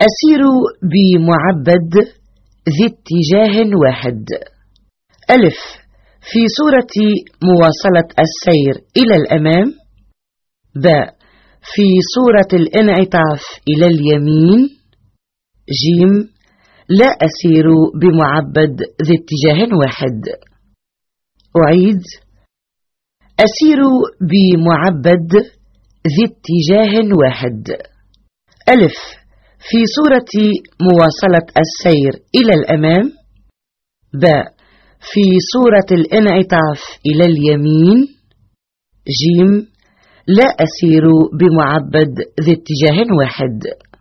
أسير بمعبد ذي اتجاه واحد. ألف في صورة مواصلة السير إلى الأمام. باء في صورة الانعطاف إلى اليمين. جيم لا أسير بمعبد ذي اتجاه واحد. أعيد. أسير بمعبد ذي اتجاه واحد. ألف في صورة مواصلة السير إلى الأمام باء في صورة الانعطاف إلى اليمين جيم لا أسير بمعبد ذي اتجاه واحد.